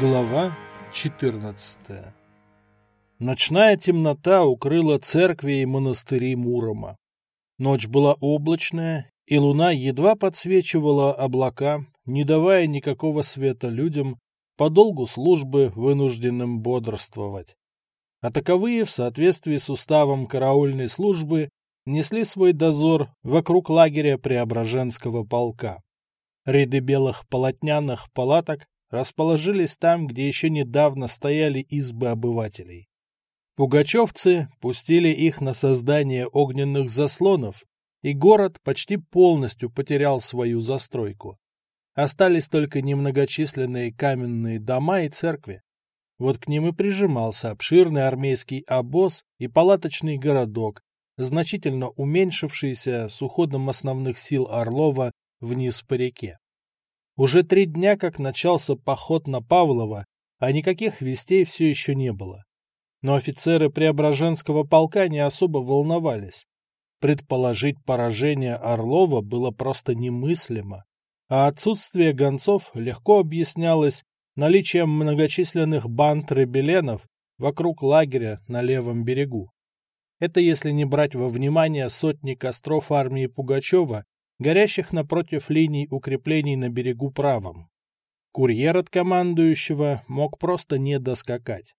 Глава 14 Ночная темнота укрыла церкви и монастыри Мурома. Ночь была облачная, и луна едва подсвечивала облака, не давая никакого света людям, по долгу службы вынужденным бодрствовать. А таковые, в соответствии с уставом караульной службы, несли свой дозор вокруг лагеря Преображенского полка. Ряды белых полотняных палаток расположились там, где еще недавно стояли избы обывателей. Пугачевцы пустили их на создание огненных заслонов, и город почти полностью потерял свою застройку. Остались только немногочисленные каменные дома и церкви. Вот к ним и прижимался обширный армейский обоз и палаточный городок, значительно уменьшившийся с уходом основных сил Орлова вниз по реке. Уже три дня, как начался поход на Павлова, а никаких вестей все еще не было. Но офицеры Преображенского полка не особо волновались. Предположить поражение Орлова было просто немыслимо, а отсутствие гонцов легко объяснялось наличием многочисленных банд ребеленов вокруг лагеря на левом берегу. Это если не брать во внимание сотни костров армии Пугачева горящих напротив линий укреплений на берегу правом. Курьер от командующего мог просто не доскакать.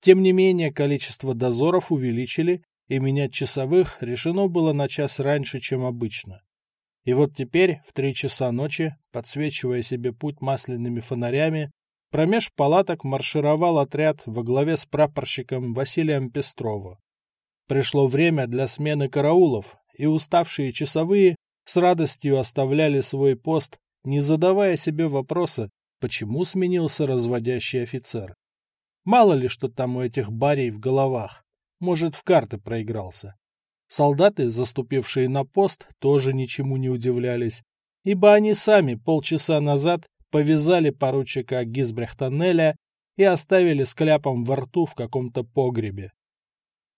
Тем не менее, количество дозоров увеличили, и менять часовых решено было на час раньше, чем обычно. И вот теперь, в три часа ночи, подсвечивая себе путь масляными фонарями, промеж палаток маршировал отряд во главе с прапорщиком Василием Пестровым. Пришло время для смены караулов, и уставшие часовые с радостью оставляли свой пост, не задавая себе вопроса, почему сменился разводящий офицер. Мало ли, что там у этих барей в головах. Может, в карты проигрался. Солдаты, заступившие на пост, тоже ничему не удивлялись, ибо они сами полчаса назад повязали поручика Гизбрехтоннеля и оставили с кляпом во рту в каком-то погребе.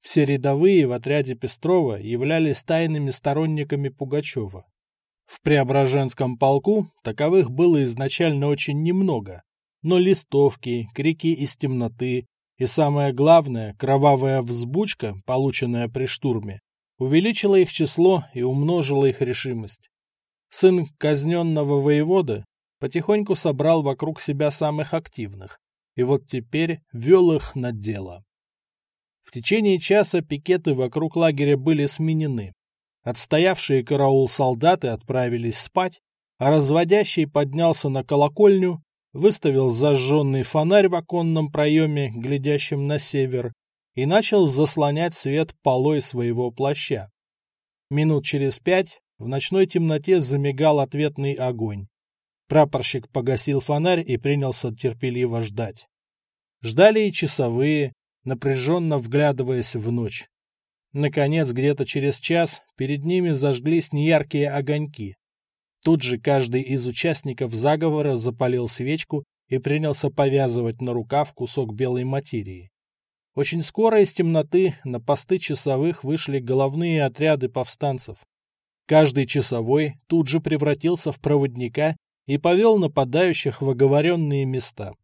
Все рядовые в отряде Пестрова являлись тайными сторонниками Пугачева. В Преображенском полку таковых было изначально очень немного, но листовки, крики из темноты и, самое главное, кровавая взбучка, полученная при штурме, увеличила их число и умножила их решимость. Сын казненного воевода потихоньку собрал вокруг себя самых активных, и вот теперь вел их на дело. В течение часа пикеты вокруг лагеря были сменены. Отстоявшие караул солдаты отправились спать, а разводящий поднялся на колокольню, выставил зажженный фонарь в оконном проеме, глядящем на север, и начал заслонять свет полой своего плаща. Минут через пять в ночной темноте замигал ответный огонь. Прапорщик погасил фонарь и принялся терпеливо ждать. Ждали и часовые, напряженно вглядываясь в ночь. Наконец, где-то через час перед ними зажглись неяркие огоньки. Тут же каждый из участников заговора запалил свечку и принялся повязывать на рукав кусок белой материи. Очень скоро из темноты на посты часовых вышли головные отряды повстанцев. Каждый часовой тут же превратился в проводника и повел нападающих в оговоренные места.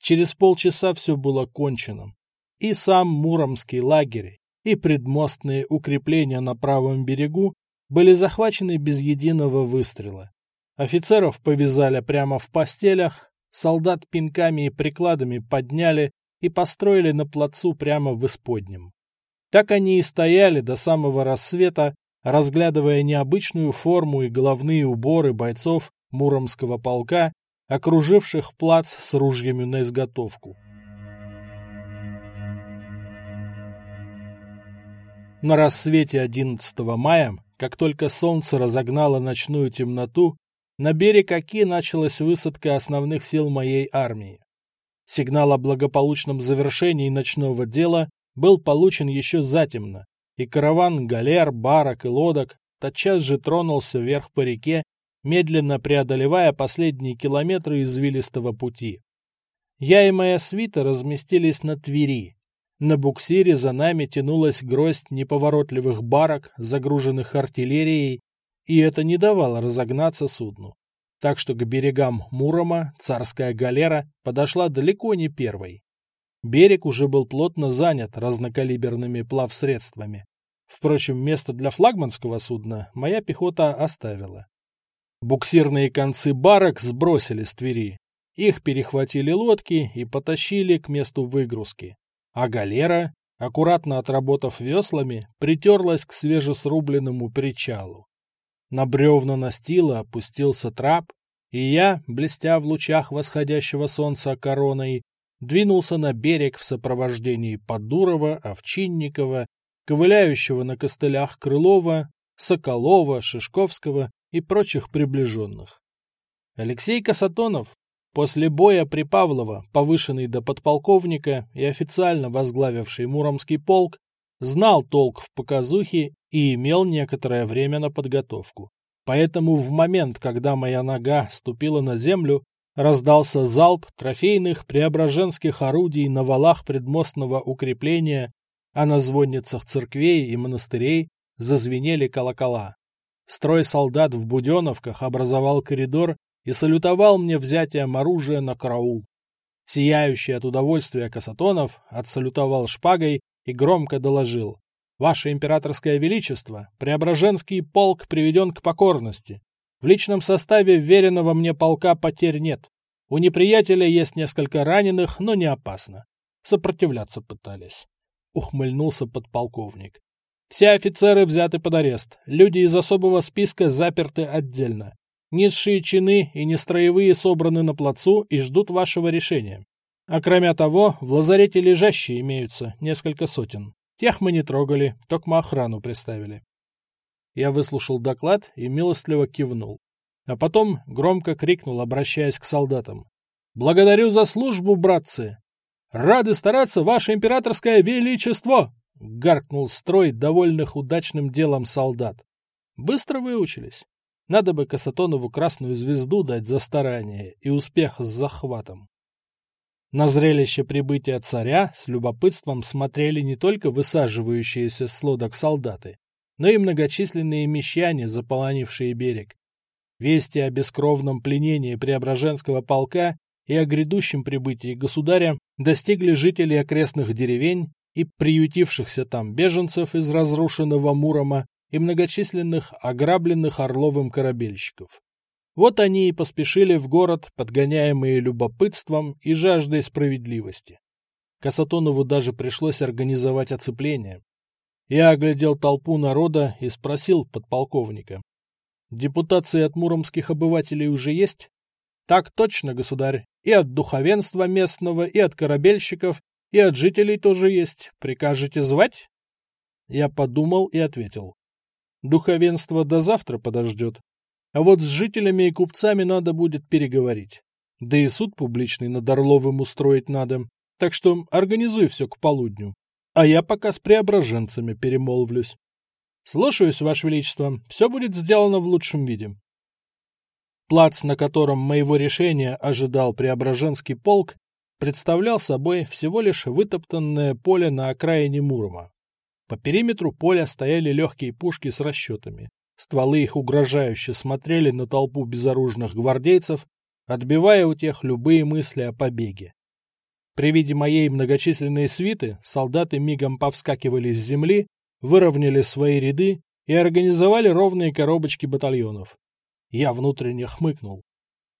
Через полчаса все было кончено. И сам Муромский лагерь, и предмостные укрепления на правом берегу были захвачены без единого выстрела. Офицеров повязали прямо в постелях, солдат пинками и прикладами подняли и построили на плацу прямо в исподнем. Так они и стояли до самого рассвета, разглядывая необычную форму и головные уборы бойцов Муромского полка, окруживших плац с ружьями на изготовку. На рассвете 11 мая, как только солнце разогнало ночную темноту, на берег Оки началась высадка основных сил моей армии. Сигнал о благополучном завершении ночного дела был получен еще затемно, и караван галер, барок и лодок тотчас же тронулся вверх по реке, медленно преодолевая последние километры извилистого пути. Я и моя свита разместились на Твери, на буксире за нами тянулась гроздь неповоротливых барок, загруженных артиллерией, и это не давало разогнаться судну. так что к берегам Мурома царская галера подошла далеко не первой. Берег уже был плотно занят разнокалиберными плавсредствами. Впрочем, место для флагманского судна моя пехота оставила. Буксирные концы барок сбросили с Твери. Их перехватили лодки и потащили к месту выгрузки. А галера, аккуратно отработав веслами, притерлась к свежесрубленному причалу. На бревна настила опустился трап, и я, блестя в лучах восходящего солнца короной, двинулся на берег в сопровождении Подурова, Овчинникова, ковыляющего на костылях Крылова, Соколова, Шишковского и прочих приближенных. Алексей Касатонов, после боя при Павлово, повышенный до подполковника и официально возглавивший Муромский полк, знал толк в показухе и имел некоторое время на подготовку. Поэтому в момент, когда моя нога ступила на землю, раздался залп трофейных преображенских орудий на валах предмостного укрепления, а на звонницах церквей и монастырей зазвенели колокола. Строй солдат в буденовках образовал коридор и салютовал мне взятием оружия на караул. Сияющий от удовольствия Касатонов отсалютовал шпагой и громко доложил. «Ваше императорское величество, Преображенский полк приведен к покорности. В личном составе веренного мне полка потерь нет. У неприятеля есть несколько раненых, но не опасно. Сопротивляться пытались». Ухмыльнулся подполковник. Все офицеры взяты под арест, люди из особого списка заперты отдельно. Низшие чины и нестроевые собраны на плацу и ждут вашего решения. А кроме того, в лазарете лежащие имеются несколько сотен. Тех мы не трогали, только охрану приставили. Я выслушал доклад и милостливо кивнул. А потом громко крикнул, обращаясь к солдатам. «Благодарю за службу, братцы! Рады стараться, ваше императорское величество!» — гаркнул строй довольных удачным делом солдат. Быстро выучились. Надо бы Касатонову красную звезду дать за старание и успех с захватом. На зрелище прибытия царя с любопытством смотрели не только высаживающиеся с лодок солдаты, но и многочисленные мещане, заполонившие берег. Вести о бескровном пленении Преображенского полка и о грядущем прибытии государя достигли жителей окрестных деревень и приютившихся там беженцев из разрушенного Мурома и многочисленных ограбленных Орловым корабельщиков. Вот они и поспешили в город, подгоняемые любопытством и жаждой справедливости. Касатонову даже пришлось организовать оцепление. Я оглядел толпу народа и спросил подполковника. «Депутации от муромских обывателей уже есть?» «Так точно, государь. И от духовенства местного, и от корабельщиков, и от жителей тоже есть. Прикажете звать? Я подумал и ответил. Духовенство до завтра подождет. А вот с жителями и купцами надо будет переговорить. Да и суд публичный над Орловым устроить надо. Так что организуй все к полудню. А я пока с преображенцами перемолвлюсь. Слушаюсь, Ваше Величество. Все будет сделано в лучшем виде. Плац, на котором моего решения ожидал Преображенский полк, представлял собой всего лишь вытоптанное поле на окраине Мурома. По периметру поля стояли легкие пушки с расчетами. Стволы их угрожающе смотрели на толпу безоружных гвардейцев, отбивая у тех любые мысли о побеге. При виде моей многочисленной свиты солдаты мигом повскакивали с земли, выровняли свои ряды и организовали ровные коробочки батальонов. Я внутренне хмыкнул.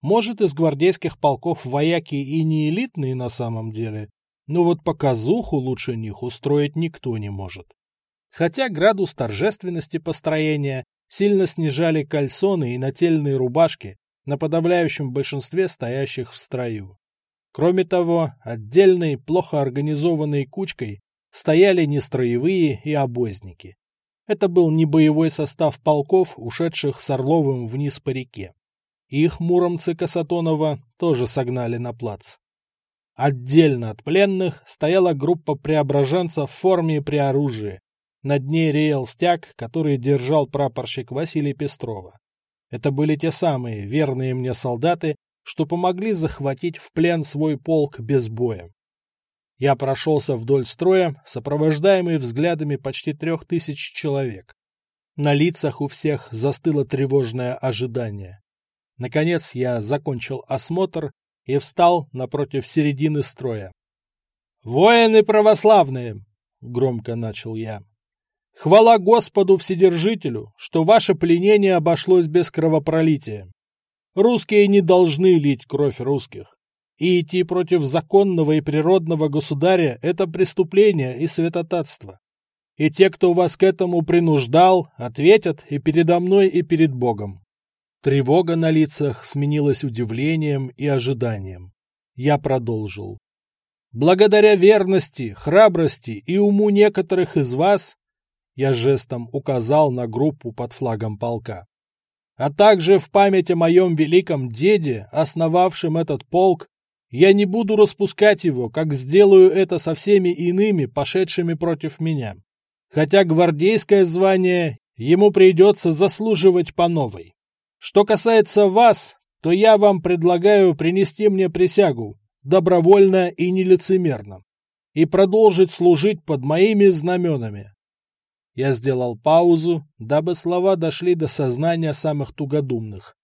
Может, из гвардейских полков вояки и не элитные на самом деле, но вот показуху лучше них устроить никто не может. Хотя градус торжественности построения сильно снижали кальсоны и нательные рубашки на подавляющем большинстве стоящих в строю. Кроме того, отдельной, плохо организованной кучкой стояли нестроевые и обозники. Это был не боевой состав полков, ушедших с Орловым вниз по реке. Их муромцы Касатонова тоже согнали на плац. Отдельно от пленных стояла группа преображенцев в форме и при оружии. Над ней реял стяг, который держал прапорщик Василий Пестрова. Это были те самые верные мне солдаты, что помогли захватить в плен свой полк без боя. Я прошелся вдоль строя, сопровождаемый взглядами почти трех тысяч человек. На лицах у всех застыло тревожное ожидание. Наконец я закончил осмотр и встал напротив середины строя. «Воины православные!» — громко начал я. «Хвала Господу Вседержителю, что ваше пленение обошлось без кровопролития. Русские не должны лить кровь русских. И идти против законного и природного государя – это преступление и святотатство. И те, кто вас к этому принуждал, ответят и передо мной, и перед Богом. Тревога на лицах сменилась удивлением и ожиданием. Я продолжил. Благодаря верности, храбрости и уму некоторых из вас, я жестом указал на группу под флагом полка, а также в память о моем великом деде, основавшем этот полк, я не буду распускать его, как сделаю это со всеми иными, пошедшими против меня. Хотя гвардейское звание ему придется заслуживать по новой. Что касается вас, то я вам предлагаю принести мне присягу, добровольно и нелицемерно, и продолжить служить под моими знаменами. Я сделал паузу, дабы слова дошли до сознания самых тугодумных.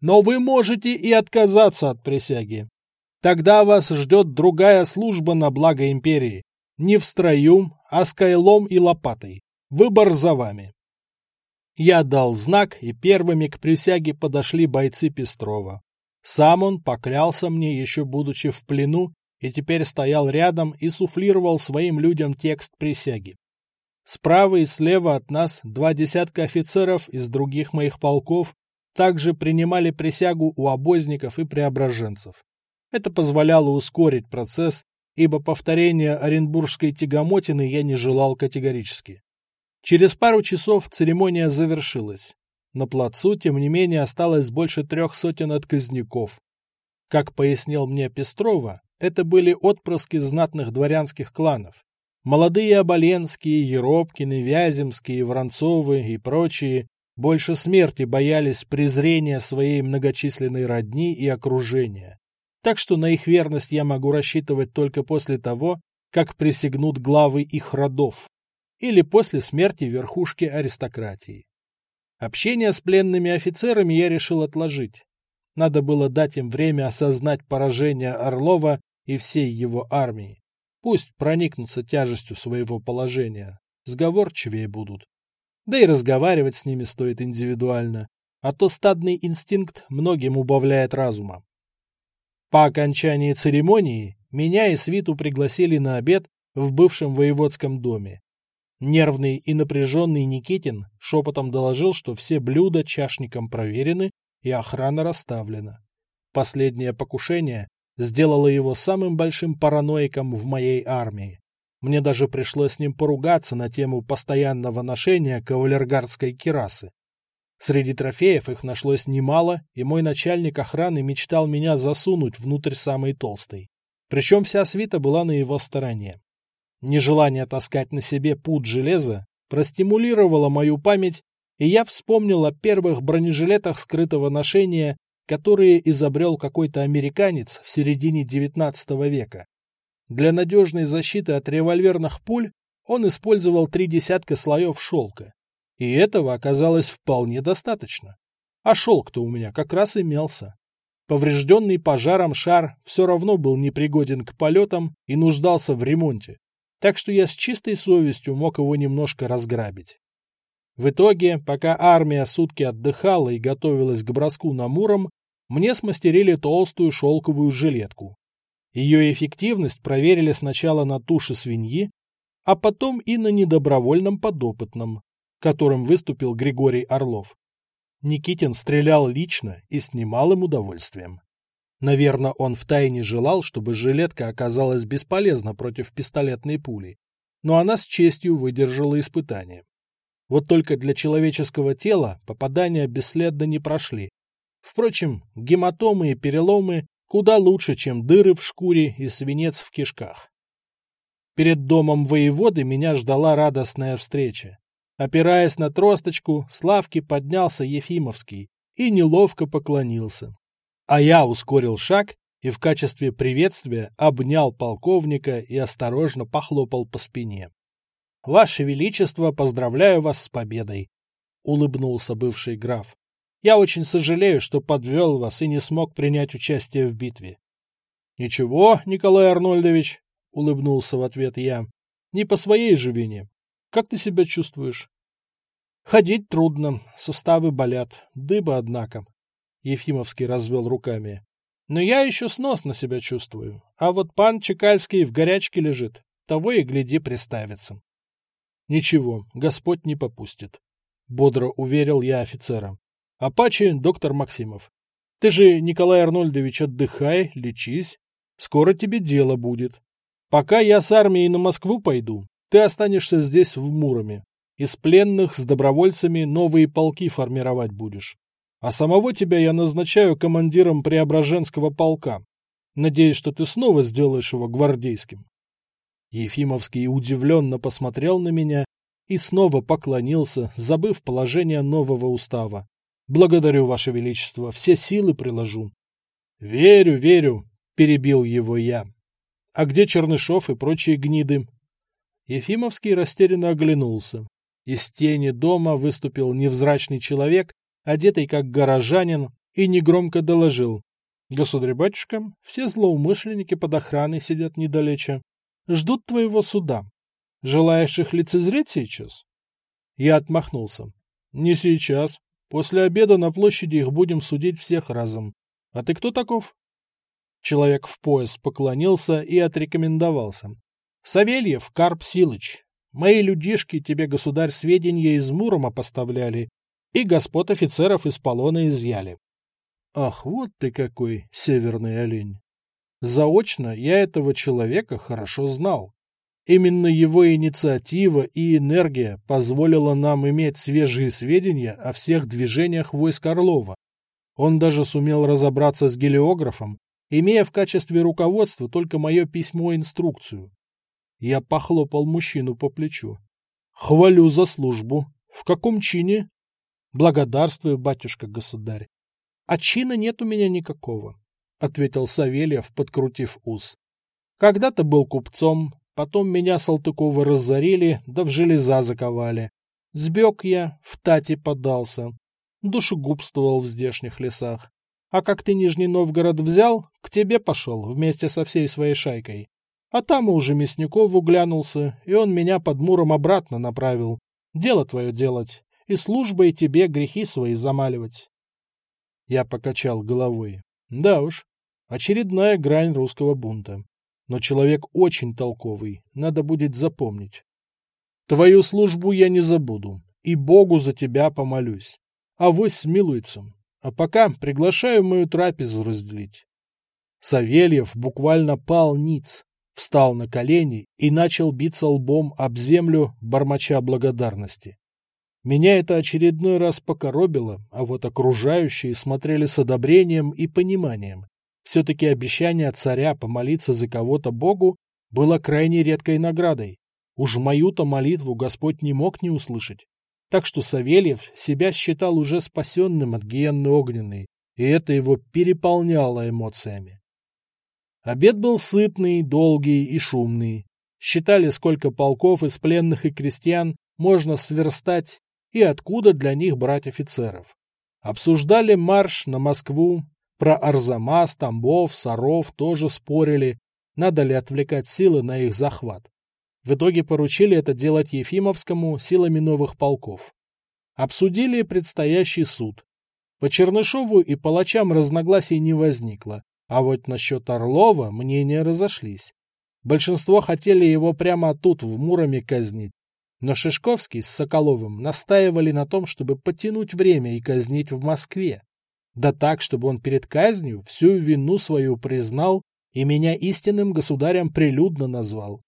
Но вы можете и отказаться от присяги. Тогда вас ждет другая служба на благо империи. Не в строю, а с кайлом и лопатой. Выбор за вами. Я дал знак, и первыми к присяге подошли бойцы Пестрова. Сам он поклялся мне, еще будучи в плену, и теперь стоял рядом и суфлировал своим людям текст присяги. Справа и слева от нас два десятка офицеров из других моих полков также принимали присягу у обозников и преображенцев. Это позволяло ускорить процесс, ибо повторения Оренбургской тягомотины я не желал категорически. Через пару часов церемония завершилась. На плацу, тем не менее, осталось больше трех сотен отказников. Как пояснил мне Пестрова, это были отпрыски знатных дворянских кланов. Молодые Оболенские, Еропкины, Вяземские, Воронцовы и прочие больше смерти боялись презрения своей многочисленной родни и окружения так что на их верность я могу рассчитывать только после того, как присягнут главы их родов, или после смерти верхушки аристократии. Общение с пленными офицерами я решил отложить. Надо было дать им время осознать поражение Орлова и всей его армии. Пусть проникнутся тяжестью своего положения, сговорчивее будут. Да и разговаривать с ними стоит индивидуально, а то стадный инстинкт многим убавляет разума. По окончании церемонии меня и свиту пригласили на обед в бывшем воеводском доме. Нервный и напряженный Никитин шепотом доложил, что все блюда чашником проверены и охрана расставлена. Последнее покушение сделало его самым большим параноиком в моей армии. Мне даже пришлось с ним поругаться на тему постоянного ношения кавалергардской кирасы. Среди трофеев их нашлось немало, и мой начальник охраны мечтал меня засунуть внутрь самой толстой. Причем вся свита была на его стороне. Нежелание таскать на себе пут железа простимулировало мою память, и я вспомнил о первых бронежилетах скрытого ношения, которые изобрел какой-то американец в середине XIX века. Для надежной защиты от револьверных пуль он использовал три десятка слоев шелка. И этого оказалось вполне достаточно. А шелк-то у меня как раз имелся. Поврежденный пожаром шар все равно был непригоден к полетам и нуждался в ремонте, так что я с чистой совестью мог его немножко разграбить. В итоге, пока армия сутки отдыхала и готовилась к броску на Муром, мне смастерили толстую шелковую жилетку. Ее эффективность проверили сначала на туше свиньи, а потом и на недобровольном подопытном которым выступил Григорий Орлов. Никитин стрелял лично и с немалым удовольствием. Наверное, он втайне желал, чтобы жилетка оказалась бесполезна против пистолетной пули, но она с честью выдержала испытание. Вот только для человеческого тела попадания бесследно не прошли. Впрочем, гематомы и переломы куда лучше, чем дыры в шкуре и свинец в кишках. Перед домом воеводы меня ждала радостная встреча. Опираясь на тросточку, Славки поднялся Ефимовский и неловко поклонился. А я ускорил шаг и в качестве приветствия обнял полковника и осторожно похлопал по спине. «Ваше Величество, поздравляю вас с победой!» — улыбнулся бывший граф. Я очень сожалею, что подвел вас и не смог принять участие в битве. — Ничего, Николай Арнольдович, — улыбнулся в ответ я, — не по своей же вине. Как ты себя чувствуешь? — Ходить трудно, суставы болят, дыба, однако. Ефимовский развел руками. Но я еще сносно себя чувствую. А вот пан Чекальский в горячке лежит. Того и гляди приставится. Ничего, Господь не попустит. Бодро уверил я офицера. Апачи, доктор Максимов. Ты же, Николай Арнольдович, отдыхай, лечись. Скоро тебе дело будет. Пока я с армией на Москву пойду, ты останешься здесь, в Муроме. Из пленных с добровольцами новые полки формировать будешь. А самого тебя я назначаю командиром Преображенского полка. Надеюсь, что ты снова сделаешь его гвардейским. Ефимовский удивленно посмотрел на меня и снова поклонился, забыв положение нового устава. Благодарю, Ваше Величество, все силы приложу. Верю, верю, перебил его я. А где Чернышов и прочие гниды? Ефимовский растерянно оглянулся. Из тени дома выступил невзрачный человек одетый как горожанин, и негромко доложил. «Государь-батюшка, все злоумышленники под охраной сидят недалече. Ждут твоего суда. Желаешь их лицезреть сейчас?» Я отмахнулся. «Не сейчас. После обеда на площади их будем судить всех разом. А ты кто таков?» Человек в пояс поклонился и отрекомендовался. «Савельев Карп Силыч. Мои людишки тебе, государь, сведения из Мурома поставляли и господ офицеров из полона изъяли. Ах, вот ты какой, северный олень! Заочно я этого человека хорошо знал. Именно его инициатива и энергия позволила нам иметь свежие сведения о всех движениях войск Орлова. Он даже сумел разобраться с гелиографом, имея в качестве руководства только мое письмо-инструкцию. Я похлопал мужчину по плечу. «Хвалю за службу. В каком чине?» Благодарствую, батюшка-государь. А чина нет у меня никакого, — ответил Савельев, подкрутив ус. Когда-то был купцом, потом меня Салтыкова разорили, да в железа заковали. Сбег я, в тати подался, душегубствовал в здешних лесах. А как ты Нижний Новгород взял, к тебе пошел вместе со всей своей шайкой. А там уже Мясникову глянулся, и он меня под Муром обратно направил. Дело твое делать и службой тебе грехи свои замаливать. Я покачал головой. Да уж, очередная грань русского бунта. Но человек очень толковый, надо будет запомнить. Твою службу я не забуду, и Богу за тебя помолюсь. Авось смилуется. А пока приглашаю мою трапезу разделить. Савельев буквально пал ниц, встал на колени и начал биться лбом об землю, бормоча благодарности. Меня это очередной раз покоробило, а вот окружающие смотрели с одобрением и пониманием. Все-таки обещание царя помолиться за кого-то Богу было крайне редкой наградой. Уж мою-то молитву Господь не мог не услышать. Так что Савельев себя считал уже спасенным от гиенны огненной, и это его переполняло эмоциями. Обед был сытный, долгий и шумный. Считали, сколько полков из пленных и крестьян можно сверстать и откуда для них брать офицеров. Обсуждали марш на Москву, про Арзамас, Тамбов, Саров тоже спорили, надо ли отвлекать силы на их захват. В итоге поручили это делать Ефимовскому силами новых полков. Обсудили предстоящий суд. По Чернышову и палачам разногласий не возникло, а вот насчет Орлова мнения разошлись. Большинство хотели его прямо тут, в Муроме, казнить, но Шишковский с Соколовым настаивали на том, чтобы потянуть время и казнить в Москве. Да так, чтобы он перед казнью всю вину свою признал и меня истинным государем прилюдно назвал.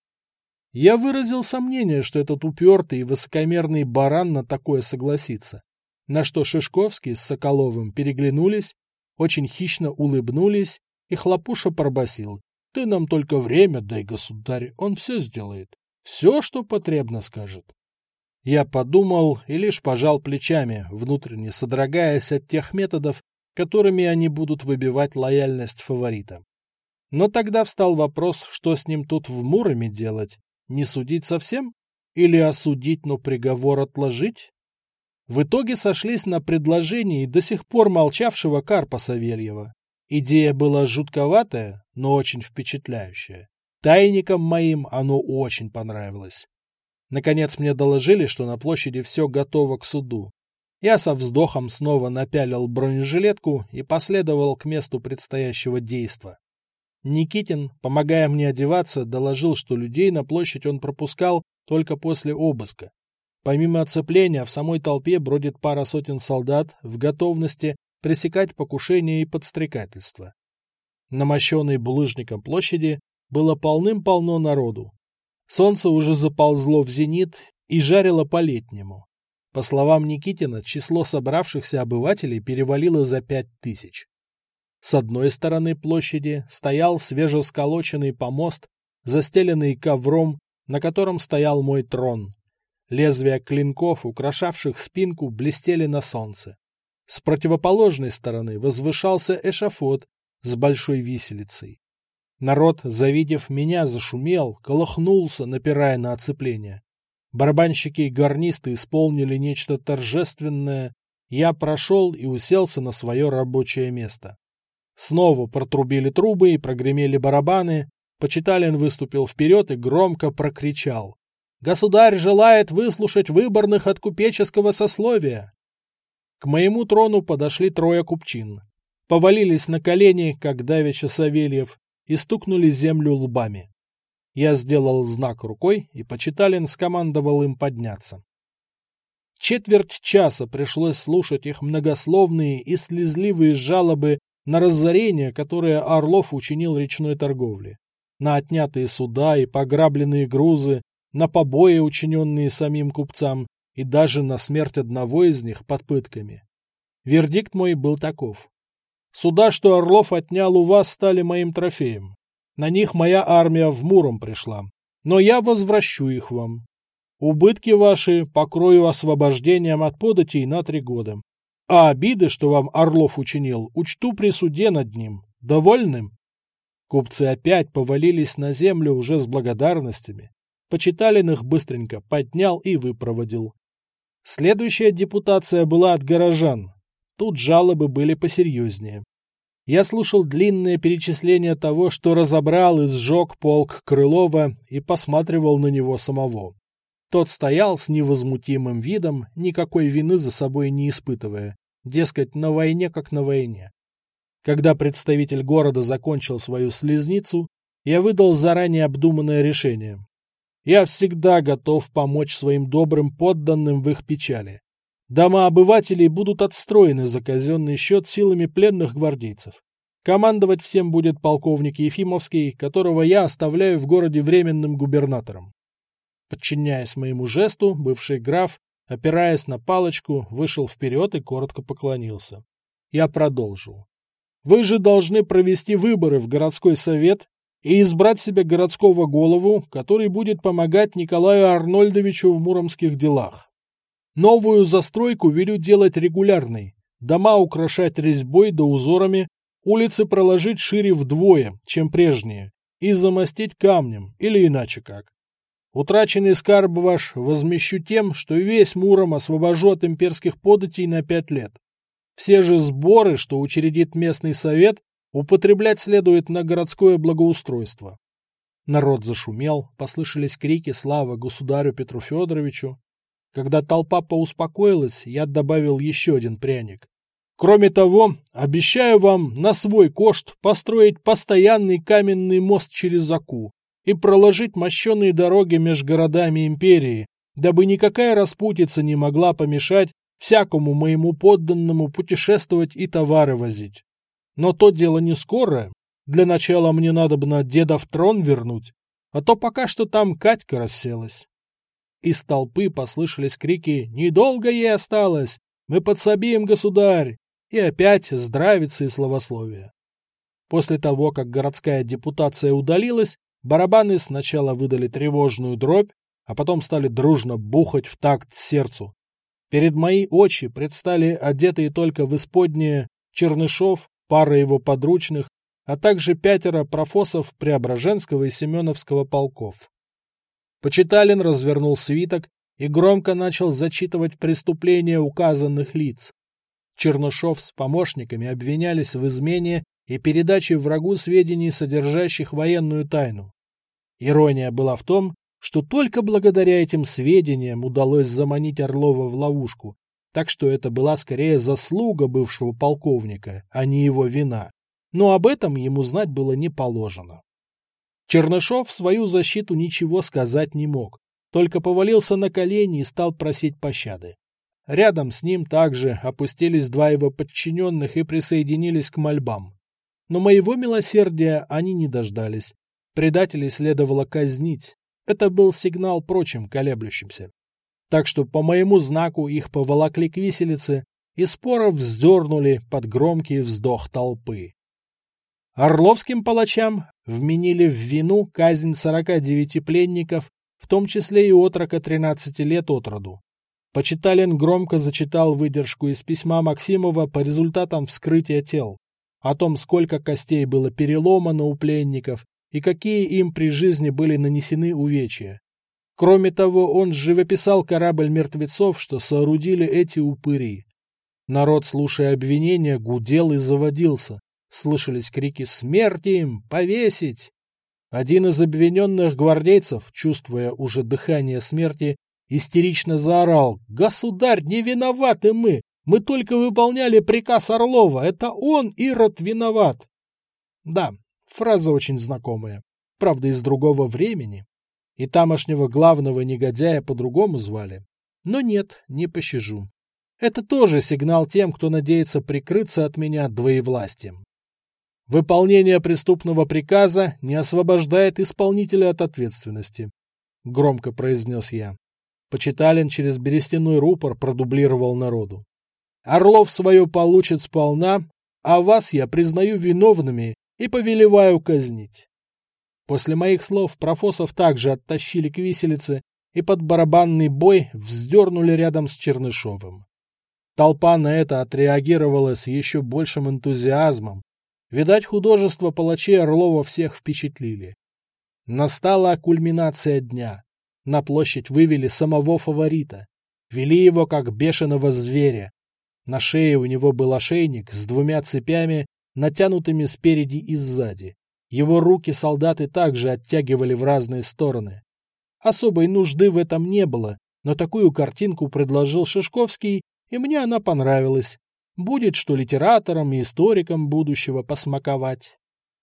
Я выразил сомнение, что этот упертый и высокомерный баран на такое согласится. На что Шишковский с Соколовым переглянулись, очень хищно улыбнулись, и Хлопуша пробасил. «Ты нам только время дай, государь, он все сделает». Все, что потребно, скажет. Я подумал и лишь пожал плечами, внутренне содрогаясь от тех методов, которыми они будут выбивать лояльность фаворита. Но тогда встал вопрос, что с ним тут в Муроме делать? Не судить совсем? Или осудить, но приговор отложить? В итоге сошлись на предложении до сих пор молчавшего Карпа Савельева. Идея была жутковатая, но очень впечатляющая. Тайникам моим оно очень понравилось. Наконец мне доложили, что на площади все готово к суду. Я со вздохом снова напялил бронежилетку и последовал к месту предстоящего действа. Никитин, помогая мне одеваться, доложил, что людей на площадь он пропускал только после обыска. Помимо оцепления, в самой толпе бродит пара сотен солдат в готовности пресекать покушение и подстрекательство. На мощенной булыжником площади было полным-полно народу. Солнце уже заползло в зенит и жарило по-летнему. По словам Никитина, число собравшихся обывателей перевалило за пять тысяч. С одной стороны площади стоял свежесколоченный помост, застеленный ковром, на котором стоял мой трон. Лезвия клинков, украшавших спинку, блестели на солнце. С противоположной стороны возвышался эшафот с большой виселицей. Народ, завидев меня, зашумел, колыхнулся, напирая на оцепление. Барабанщики и гарнисты исполнили нечто торжественное. Я прошел и уселся на свое рабочее место. Снова протрубили трубы и прогремели барабаны. Почиталин выступил вперед и громко прокричал. Государь желает выслушать выборных от купеческого сословия. К моему трону подошли трое купчин. Повалились на колени, как давеча Савельев, и стукнули землю лбами. Я сделал знак рукой, и Почиталин скомандовал им подняться. Четверть часа пришлось слушать их многословные и слезливые жалобы на разорение, которое Орлов учинил речной торговле, на отнятые суда и пограбленные грузы, на побои, учиненные самим купцам, и даже на смерть одного из них под пытками. Вердикт мой был таков. Суда, что Орлов отнял у вас, стали моим трофеем. На них моя армия в Муром пришла, но я возвращу их вам. Убытки ваши покрою освобождением от податей на три года. А обиды, что вам Орлов учинил, учту при суде над ним. Довольным? Купцы опять повалились на землю уже с благодарностями. Почиталин их быстренько поднял и выпроводил. Следующая депутация была от горожан. Тут жалобы были посерьезнее. Я слушал длинное перечисление того, что разобрал и сжег полк Крылова и посматривал на него самого. Тот стоял с невозмутимым видом, никакой вины за собой не испытывая, дескать, на войне как на войне. Когда представитель города закончил свою слезницу, я выдал заранее обдуманное решение. Я всегда готов помочь своим добрым подданным в их печали. Дома обывателей будут отстроены за казенный счет силами пленных гвардейцев. Командовать всем будет полковник Ефимовский, которого я оставляю в городе временным губернатором. Подчиняясь моему жесту, бывший граф, опираясь на палочку, вышел вперед и коротко поклонился. Я продолжил. Вы же должны провести выборы в городской совет и избрать себе городского голову, который будет помогать Николаю Арнольдовичу в муромских делах. Новую застройку велю делать регулярной, дома украшать резьбой да узорами, улицы проложить шире вдвое, чем прежние, и замостить камнем, или иначе как. Утраченный скарб ваш возмещу тем, что весь Муром освобожу от имперских податей на пять лет. Все же сборы, что учредит местный совет, употреблять следует на городское благоустройство. Народ зашумел, послышались крики славы государю Петру Федоровичу. Когда толпа поуспокоилась, я добавил еще один пряник. Кроме того, обещаю вам на свой кошт построить постоянный каменный мост через Аку и проложить мощеные дороги между городами империи, дабы никакая распутица не могла помешать всякому моему подданному путешествовать и товары возить. Но то дело не скорое. Для начала мне надо бы на деда в трон вернуть, а то пока что там Катька расселась. Из толпы послышались крики «Недолго ей осталось! Мы подсобим, государь!» И опять здравицы и словословия. После того, как городская депутация удалилась, барабаны сначала выдали тревожную дробь, а потом стали дружно бухать в такт сердцу. Перед мои очи предстали одетые только в исподнее Чернышов, пара его подручных, а также пятеро профосов Преображенского и Семеновского полков. Почиталин развернул свиток и громко начал зачитывать преступления указанных лиц. Чернышов с помощниками обвинялись в измене и передаче врагу сведений, содержащих военную тайну. Ирония была в том, что только благодаря этим сведениям удалось заманить Орлова в ловушку, так что это была скорее заслуга бывшего полковника, а не его вина. Но об этом ему знать было не положено. Чернышов в свою защиту ничего сказать не мог, только повалился на колени и стал просить пощады. Рядом с ним также опустились два его подчиненных и присоединились к мольбам. Но моего милосердия они не дождались. Предателей следовало казнить. Это был сигнал прочим колеблющимся. Так что по моему знаку их поволокли к виселице и споро вздернули под громкий вздох толпы. Орловским палачам вменили в вину казнь 49 пленников, в том числе и отрока 13 лет от роду. Почиталин громко зачитал выдержку из письма Максимова по результатам вскрытия тел, о том, сколько костей было переломано у пленников и какие им при жизни были нанесены увечья. Кроме того, он живописал корабль мертвецов, что соорудили эти упыри. Народ, слушая обвинения, гудел и заводился. Слышались крики «Смерть им! Повесить!». Один из обвиненных гвардейцев, чувствуя уже дыхание смерти, истерично заорал «Государь, не виноваты мы! Мы только выполняли приказ Орлова! Это он, Ирод, виноват!» Да, фраза очень знакомая, правда, из другого времени. И тамошнего главного негодяя по-другому звали. Но нет, не пощажу. Это тоже сигнал тем, кто надеется прикрыться от меня двоевластием. Выполнение преступного приказа не освобождает исполнителя от ответственности, громко произнес я. Почиталин через берестяной рупор продублировал народу. Орлов свое получит сполна, а вас я признаю виновными и повелеваю казнить. После моих слов профосов также оттащили к виселице и под барабанный бой вздернули рядом с Чернышовым. Толпа на это отреагировала с еще большим энтузиазмом, Видать, художество палачей Орлова всех впечатлили. Настала кульминация дня. На площадь вывели самого фаворита. Вели его как бешеного зверя. На шее у него был ошейник с двумя цепями, натянутыми спереди и сзади. Его руки солдаты также оттягивали в разные стороны. Особой нужды в этом не было, но такую картинку предложил Шишковский, и мне она понравилась. Будет что литераторам и историкам будущего посмаковать.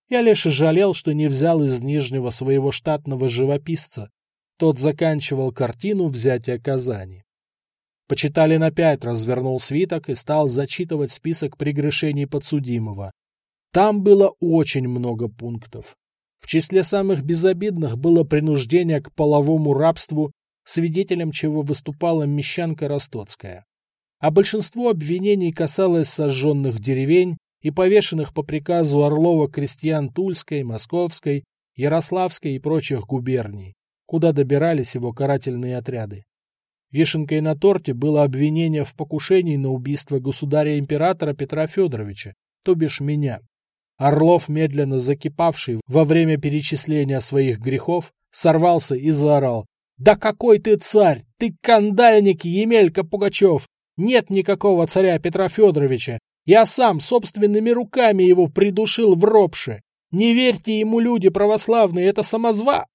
Я лишь жалел, что не взял из Нижнего своего штатного живописца. Тот заканчивал картину взятия Казани. Почиталин опять развернул свиток и стал зачитывать список прегрешений подсудимого. Там было очень много пунктов. В числе самых безобидных было принуждение к половому рабству, свидетелем чего выступала мещанка Ростоцкая а большинство обвинений касалось сожженных деревень и повешенных по приказу Орлова крестьян Тульской, Московской, Ярославской и прочих губерний, куда добирались его карательные отряды. Вишенкой на торте было обвинение в покушении на убийство государя-императора Петра Федоровича, то бишь меня. Орлов, медленно закипавший во время перечисления своих грехов, сорвался и заорал. «Да какой ты царь! Ты кандальник Емелька Пугачев! Нет никакого царя Петра Федоровича. Я сам собственными руками его придушил в ропше. Не верьте ему, люди православные, это самозва.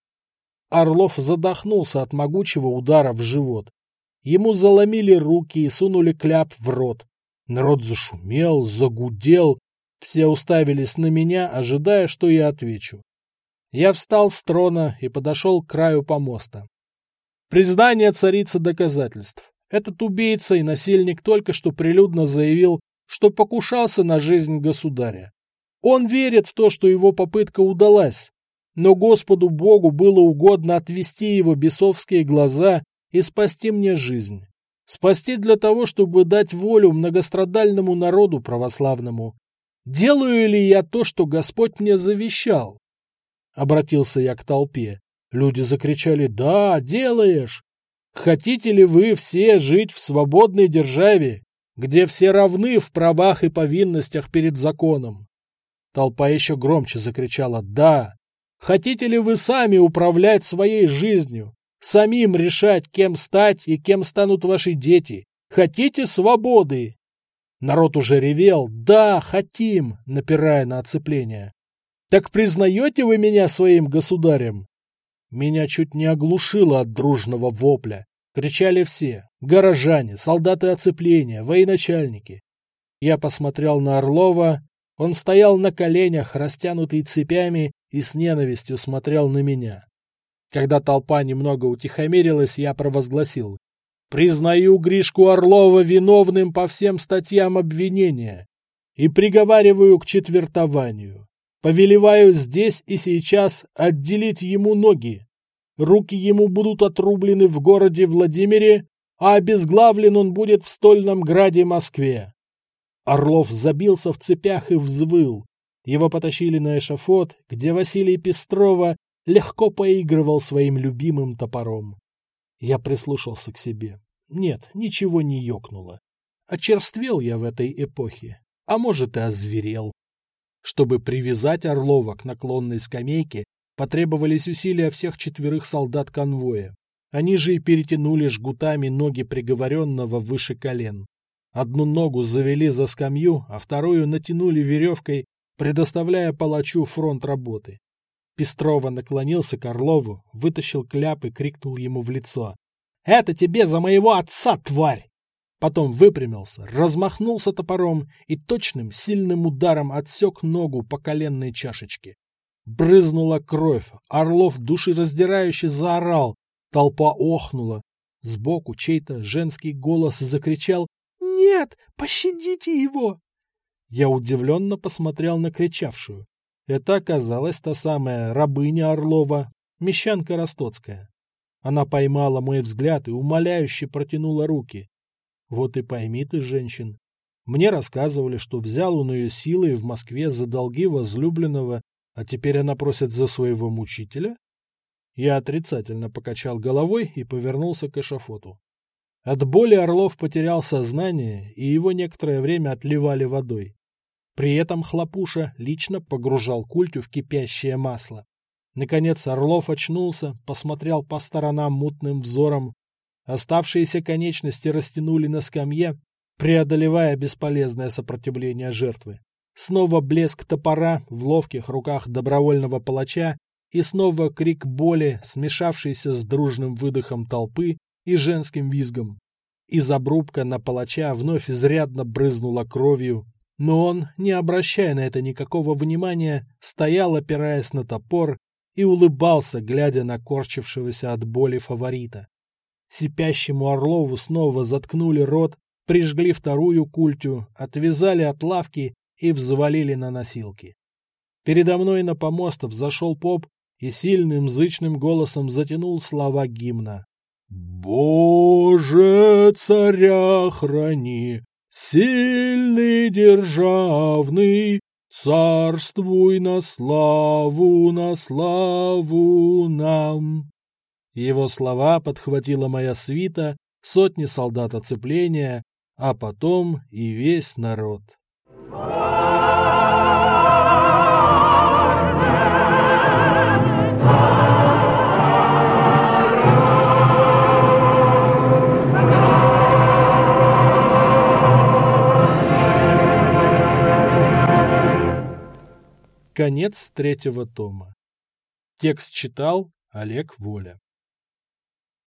Орлов задохнулся от могучего удара в живот. Ему заломили руки и сунули кляп в рот. Народ зашумел, загудел. Все уставились на меня, ожидая, что я отвечу. Я встал с трона и подошел к краю помоста. Признание царицы доказательств. Этот убийца и насильник только что прилюдно заявил, что покушался на жизнь государя. Он верит в то, что его попытка удалась, но Господу Богу было угодно отвести его бесовские глаза и спасти мне жизнь. Спасти для того, чтобы дать волю многострадальному народу православному. Делаю ли я то, что Господь мне завещал? Обратился я к толпе. Люди закричали «Да, делаешь!» Хотите ли вы все жить в свободной державе, где все равны в правах и повинностях перед законом? Толпа еще громче закричала «Да!». Хотите ли вы сами управлять своей жизнью, Самим решать, кем стать и кем станут ваши дети. Хотите свободы? Народ уже ревел «Да, хотим», напирая на оцепление. «Так признаете вы меня своим государем?» Меня чуть не оглушило от дружного вопля. Кричали все — горожане, солдаты оцепления, военачальники. Я посмотрел на Орлова. Он стоял на коленях, растянутый цепями, и с ненавистью смотрел на меня. Когда толпа немного утихомирилась, я провозгласил. «Признаю Гришку Орлова виновным по всем статьям обвинения и приговариваю к четвертованию. Повелеваю здесь и сейчас отделить ему ноги. Руки ему будут отрублены в городе Владимире, а обезглавлен он будет в стольном граде Москве». Орлов забился в цепях и взвыл. Его потащили на эшафот, где Василий Пестрова легко поигрывал своим любимым топором. Я прислушался к себе. Нет, ничего не ёкнуло. Очерствел я в этой эпохе, а может и озверел. Чтобы привязать Орлова к наклонной скамейке, потребовались усилия всех четверых солдат конвоя. Они же и перетянули жгутами ноги приговоренного выше колен. Одну ногу завели за скамью, а вторую натянули веревкой, предоставляя палачу фронт работы. Пестрова наклонился к Орлову, вытащил кляп и крикнул ему в лицо. «Это тебе за моего отца, тварь!» Потом выпрямился, размахнулся топором и точным, сильным ударом отсек ногу по коленной чашечке. Брызнула кровь, Орлов душераздирающе заорал, толпа охнула. Сбоку чей-то женский голос закричал «Нет, пощадите его!» Я удивленно посмотрел на кричавшую. Это оказалась та самая рабыня Орлова, мещанка Ростоцкая. Она поймала мой взгляд и умоляюще протянула руки. Вот и пойми ты, женщин. Мне рассказывали, что взял он ее силой в Москве за долги возлюбленного, а теперь она просит за своего мучителя? Я отрицательно покачал головой и повернулся к эшафоту. От боли Орлов потерял сознание, и его некоторое время отливали водой. При этом Хлопуша лично погружал культю в кипящее масло. Наконец Орлов очнулся, посмотрел по сторонам мутным взором. Оставшиеся конечности растянули на скамье, преодолевая бесполезное сопротивление жертвы. Снова блеск топора в ловких руках добровольного палача и снова крик боли, смешавшийся с дружным выдохом толпы и женским визгом. Из обрубка на палача вновь изрядно брызнула кровью, но он, не обращая на это никакого внимания, стоял, опираясь на топор, и улыбался, глядя на корчившегося от боли фаворита. Сипящему Орлову снова заткнули рот, прижгли вторую культю, отвязали от лавки и взвалили на носилки. Передо мной на помост взошел поп и сильным зычным голосом затянул слова гимна. «Боже, царя храни, Сильный державный, царствуй на славу, на славу нам. Его слова подхватила моя свита, сотни солдат оцепления, а потом и весь народ. Конец третьего тома. Текст читал Олег Воля.